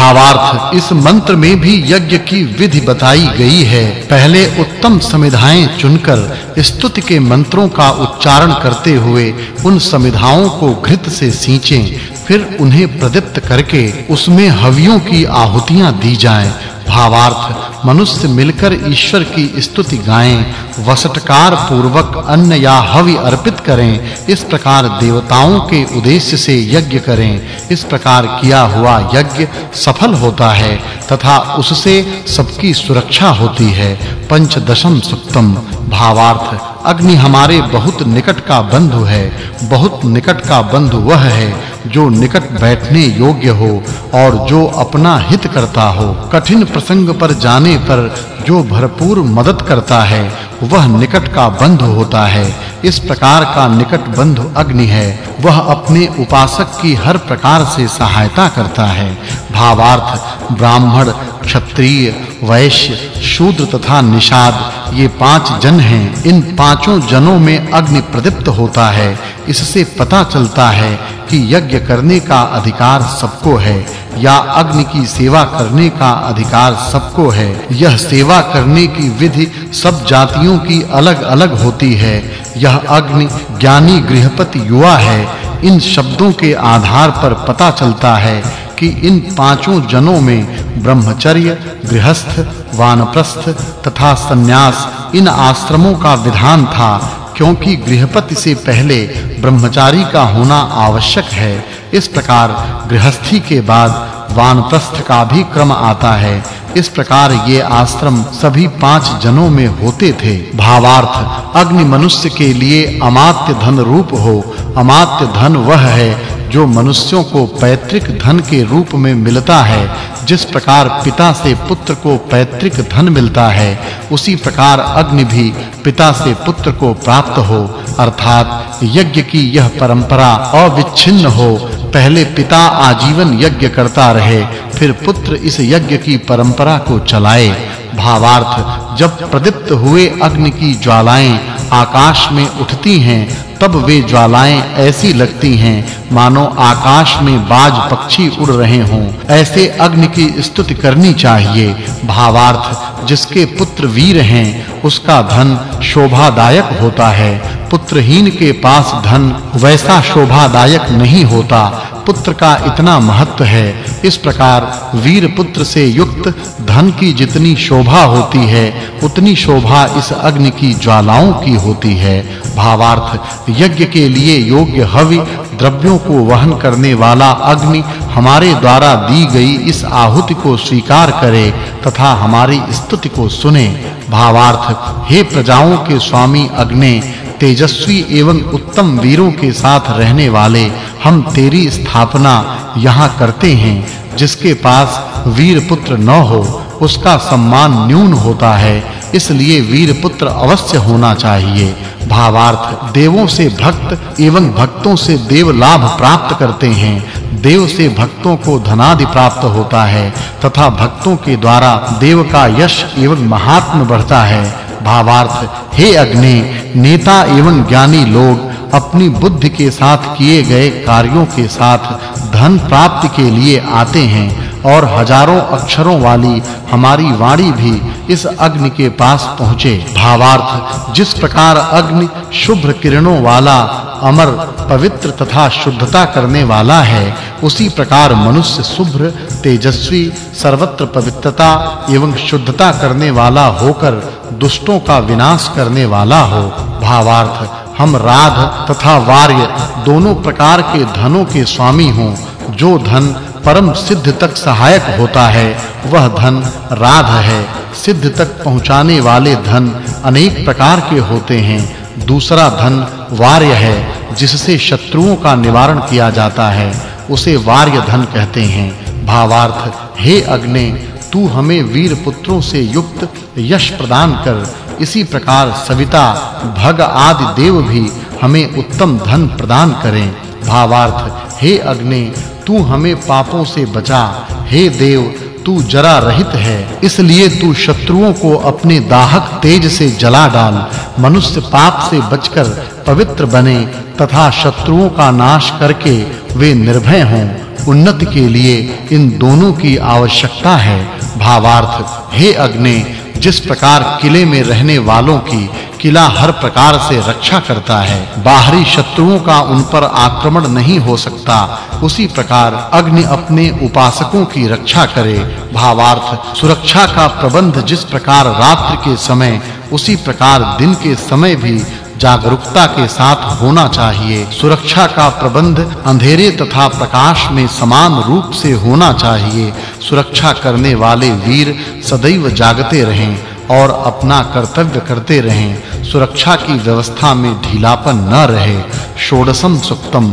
भावार्थ इस मंत्र में भी यज्ञ की विधि बताई गई है। पहले उत्तम समिधाएँ चुनकर स्तुति के मंत्रों का उच्चारण करते हुए उन समिधाओं को घृत से सींचें, फिर उन्हें प्रदीप्त करके उसमें हवियों की आहुतियाँ दी जाएँ। भावार्थ, मनुष्य मिलकर ईश्वर की स्तुति गाएँ वसटकार पूर्वक अन्न या हवि अर्पित करें, इस प्रकार देवताओं के उद्देश्य से यज्ञ करें। इस प्रकार किया हुआ यज्ञ सफल होता है, तथा उससे सबकी सुरक्षा होती है। पंचदशम सुक्तम, भावार्थ, अग्नि हमारे बहुत निकट का बंधु है। बहुत निकट का बंधु वह है जो निकट बैठने योग्य हो और जो अपना हित करता हो, कठिन प्रसंग पर जाने पर जो भरपूर मदद करता है, वह निकट का बंधु होता है। इस प्रकार का निकट बंधु अग्नि है। वह अपने उपासक की हर प्रकार से सहायता करता है। भावार्थ, ब्राह्मण, क्षत्रिय, वैश्य, शूद्र तथा निषाद, ये पाँच जन हैं। इन पाँचों जनों में अग्नि प्रदीप्त होता है। इससे पता चलता है कि यज्ञ करने का अधिकार सबको है, या अग्नि की सेवा करने का अधिकार सबको है, यह सेवा करने की विधि सब जातियों की अलग-अलग होती है। यह अग्नि ज्ञानी गृहपति युवा है, इन शब्दों के आधार पर पता चलता है कि इन पाँचों जनों में ब्रह्मचर्य, गृहस्थ, वानप्रस्थ तथा सन्यास इन आश्रमों का विधान था, क्योंकि गृहपति से पहले ब्रह्मचारी का होना आवश्यक है। इस प्रकार गृहस्थी के बाद वानप्रस्थ का भी क्रम आता है। इस प्रकार ये आश्रम सभी पाँच जनों में होते थे। भावार्थ, अग्नि मनुष्य के लिए अमात्य धन रूप हो। अमात्य धन वह है जो मनुष्यों को पैतृक धन के रूप में मिलता है, जिस प्रकार पिता से पुत्र को पैतृक धन मिलता है, उसी प्रकार अग्नि भी पिता से पुत्र को प्राप्त हो। अर्थात यज्ञ की यह परंपरा अविच्छिन्न हो। पहले पिता आजीवन यज्ञ करता रहे, फिर पुत्र इस यज्ञ की परंपरा को चलाए। भावार्थ, जब प्रदीप्त हुए अग्नि की ज्वालाएँ आकाश में उठती हैं तब वे ज्वालाएँ ऐसी लगती हैं, मानो आकाश में बाज पक्षी उड़ रहे हों। ऐसे अग्नि की स्तुति करनी चाहिए। भावार्थ, जिसके पुत्र वीर हैं, उसका धन शोभादायक होता है। पुत्रहीन के पास धन वैसा शोभादायक नहीं होता। पुत्र का इतना महत्व है। इस प्रकार वीर पुत्र से युक्त धन की जितनी शोभा होती है, उतनी शोभा इस अग्नि की ज्वालाओं की होती है। भावार्थ, यज्ञ के लिए योग्य हवि, द्रव्यों को वहन करने वाला अग्नि हमारे द्वारा दी गई इस आहुति को स्वीकार करे तथा हमारी स्तुति को सुने। भावार्थ, हे प्रजाओं के स्वामी अग्नि तेजस्वी एवं उत्तम वीरों के साथ रहने वाले हम तेरी स्थापना यहाँ करते हैं, जिसके पास वीर पुत्र न हो, उसका सम्मान न्यून होता है, इसलिए वीर पुत्र अवश्य होना चाहिए। भावार्थ, देवों से भक्त एवं भक्तों से देव लाभ प्राप्त करते हैं। देव से भक्तों को धनादि प्राप्त होता है, तथा भक्तों के द्वारा देव का यश एवं महात्म बढ़ता है। भावार्थ। हे अग्नि, नेता एवं ज्ञानी लोग, अपनी बुद्धि के साथ किए गए कार्यों के साथ धन प्राप्ति के लिए आते हैं और हज़ारों अक्षरों वाली हमारी वाणी भी इस अग्नि के पास पहुँचे। भावार्थ, जिस प्रकार अग्नि शुभ्र किरणों वाला, अमर, पवित्र तथा शुद्धता करने वाला है उसी प्रकार मनुष्य शुभ्र, तेजस्वी, सर्वत्र पवित्रता एवं शुद्धता करने वाला होकर दुष्टों का विनाश करने वाला हो। भावार्थ, हम राध तथा वार्य दोनों प्रकार के धनों के स्वामी हों। जो धन परम सिद्ध तक सहायक होता है, वह धन राध है। सिद्ध तक पहुँचाने वाले धन अनेक प्रकार के होते हैं। दूसरा धन वार्य है, जिससे शत्रुओं का निवारण किया जाता है। उसे वार्य धन कहते हैं। भावार्थ, हे अग्नि, तू हमें वीर पुत्रों से युक्त यश प्रदान कर। इसी प्रकार सविता, भग आदि देव भी हमें उत्तम धन प्रदान करें। भावार्थ, हे अग्नि, तू हमें पापों से बचा। हे देव, तू जरा रहित है। इसलिए तू शत्रुओं को अपने दाहक तेज से जला डाल। मनुष्य पाप से बचकर पवित्र बने तथा शत्रुओं का नाश करके वे निर्भय हों। उन्नति के लिए इन दोनों की आवश्यकता है। भावार्थ, हे अग्नि, जिस प्रकार किले में रहने वालों की किला हर प्रकार से रक्षा करता है, बाहरी शत्रुओं का उन पर आक्रमण नहीं हो सकता। उसी प्रकार अग्नि अपने उपासकों की रक्षा करे। भावार्थ, सुरक्षा का प्रबंध जिस प्रकार रात्रि के समय, उसी प्रकार दिन के समय भी जागरूकता के साथ होना चाहिए। सुरक्षा का प्रबंध अंधेरे तथा प्रकाश में समान रूप से होना चाहिए। सुरक्षा करने वाले वीर सदैव जागते रहें और अपना कर्तव्य करते रहें। सुरक्षा की व्यवस्था में ढीलापन न रहे। षोडशम सुक्तम।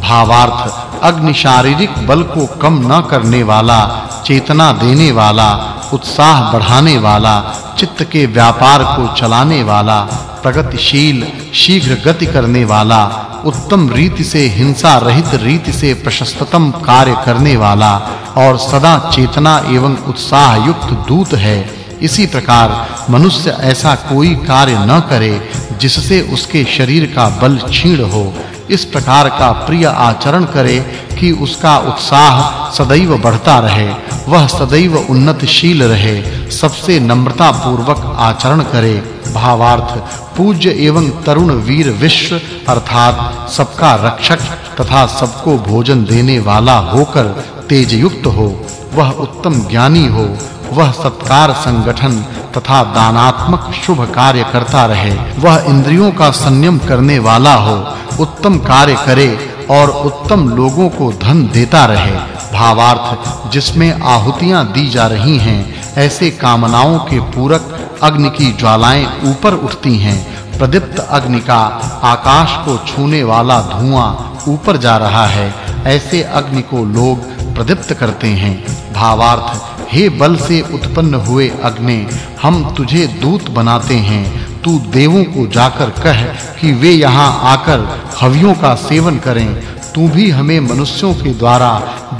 भावार्थ अग्नि शारीरिक बल को कम न करने वाला, चेतना देने वाला, उत्साह बढ़ाने वाला चित्त के व्यापार को चलाने वाला, प्रगतिशील, शीघ्र गति करने वाला, उत्तम रीति से हिंसा रहित रीति से प्रशस्ततम कार्य करने वाला और सदा चेतना एवं उत्साह युक्त दूत है। इसी प्रकार मनुष्य ऐसा कोई कार्य न करे जिससे उसके शरीर का बल छीण हो। इस प्रकार का प्रिय आचरण करे कि उसका उत्साह सदैव बढ़ता रहे, वह सदैव उन्नतशील रहे, सबसे नम्रता पूर्वक आचरण करे। भावार्थ, पूज्य एवं तरुण वीर विश्व, अर्थात सबका रक्षक तथा सबको भोजन देने वाला होकर तेज युक्त हो, वह उत्तम ज्ञानी हो, वह सत्कार संगठन तथा दानात्मक शुभ कार्य करता रहे, वह इंद्रियों का संयम करने वाला हो, उत्तम कार्य करे और उत्तम लोगों को धन देता रहे। भावार्थ, जिसमें आहुतियाँ दी जा रही हैं, ऐसे कामनाओं के पूरक अग्नि की ज्वालाएँ ऊपर उठती हैं। प्रदीप्त अग्नि का आकाश को छूने वाला धुआँ ऊपर जा रहा है। ऐसे अग्नि को लोग प्रदीप्त करते हैं। भावार्थ, हे बल से उत्पन्न हुए अग्नि, हम तुझे दूत बनाते हैं। तू देवों को जाकर कह कि वे यहाँ आकर हवियों का सेवन करें। तू भी हमें मनुष्यों के द्वारा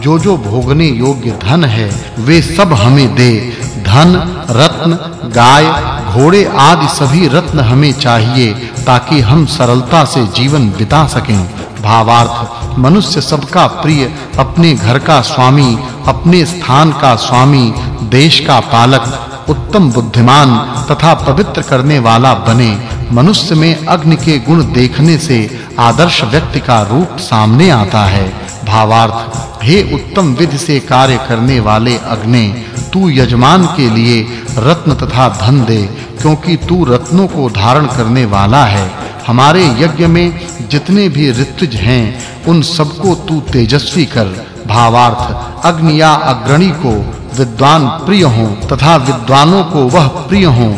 जो जो भोगने योग्य धन है, वे सब हमें दे। धन, रत्न, गाय, घोड़े आदि सभी रत्न हमें चाहिए, ताकि हम सरलता से जीवन बिता सकें। भावार्थ, मनुष्य सबका प्रिय, अपने घर का स्वामी, अपने स्थान का स्वामी, देश का पालक उत्तम बुद्धिमान तथा पवित्र करने वाला बने, मनुष्य में अग्नि के गुण देखने से आदर्श व्यक्ति का रूप सामने आता है। भावार्थ, हे उत्तम विधि से कार्य करने वाले अग्नि, तू यजमान के लिए रत्न तथा धन दे, क्योंकि तू रत्नों को धारण करने वाला है। हमारे यज्ञ में जितने भी ऋतुज हैं, उन सबको तू तेजस्वी कर। भावार्थ, अग्नि या अग्रणी को विद्वान प्रिय हो तथा विद्वानों को वह प्रिय हो,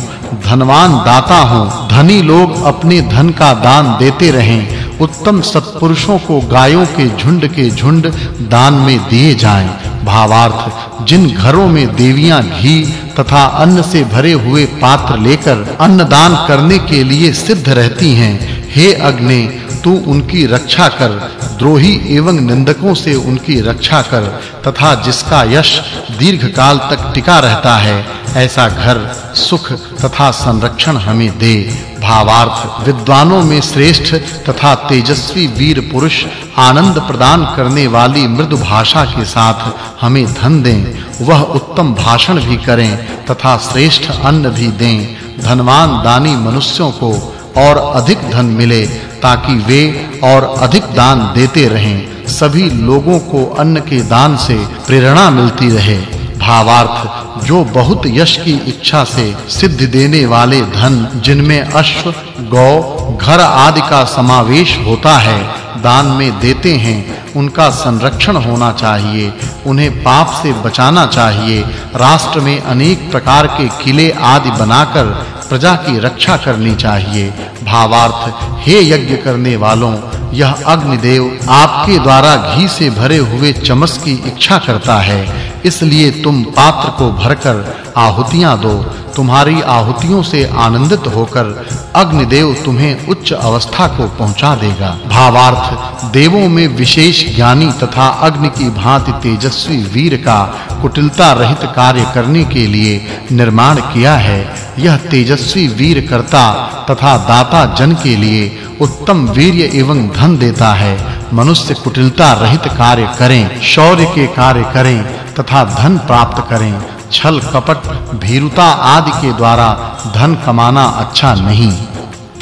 धनवान दाता हो, धनी लोग अपने धन का दान देते रहें, उत्तम सत्पुरुषों को गायों के झुंड के झुंड दान में दिए जाएँ। भावार्थ, जिन घरों में देवियाँ घी तथा अन्न से भरे हुए पात्र लेकर अन्न दान करने के लिए सिद्ध रहती हैं, हे अग्नि, तू उनकी रक्षा कर द्रोही एवं निंदकों से उनकी रक्षा कर तथा जिसका यश दीर्घ काल तक टिका रहता है, ऐसा घर, सुख तथा संरक्षण हमें दे। भावार्थ, विद्वानों में श्रेष्ठ तथा तेजस्वी वीर पुरुष आनंद प्रदान करने वाली मृदु भाषा के साथ हमें धन दें, वह उत्तम भाषण भी करें तथा श्रेष्ठ अन्न भी दें। धनवान दानी मनुष्यों को और अधिक धन मिले ताकि वे और अधिक दान देते रहें। सभी लोगों को अन्न के दान से प्रेरणा मिलती रहे। भावार्थ, जो बहुत यश की इच्छा से सिद्धि देने वाले धन, जिनमें अश्व, गौ, घर आदि का समावेश होता है, दान में देते हैं। उनका संरक्षण होना चाहिए, उन्हें पाप से बचाना चाहिए। राष्ट्र में अनेक प्रकार के किले आदि बनाकर प्रजा की रक्षा करनी चाहिए। भावार्थ, हे यज्ञ करने वालों, यह अग्निदेव आपके द्वारा घी से भरे हुए चमस की इच्छा करता है। इसलिए तुम पात्र को भरकर आहुतियाँ दो। तुम्हारी आहुतियों से आनंदित होकर अग्निदेव तुम्हें उच्च अवस्था को पहुँचा देगा। भावार्थ, देवों में विशेष ज्ञानी तथा अग्नि की भांति तेजस्वी वीर का कुटिलता रहित कार्य करने के लिए निर्माण किया है। यह तेजस्वी वीर करता तथा दाता जन के लिए उत्तम वीर्य एवं धन देता है। मनुष्य कुटिलता रहित कार्य करें, शौर्य के कार्य करें तथा धन प्राप्त करें। छल कपट, भीरुता आदि के द्वारा धन कमाना अच्छा नहीं।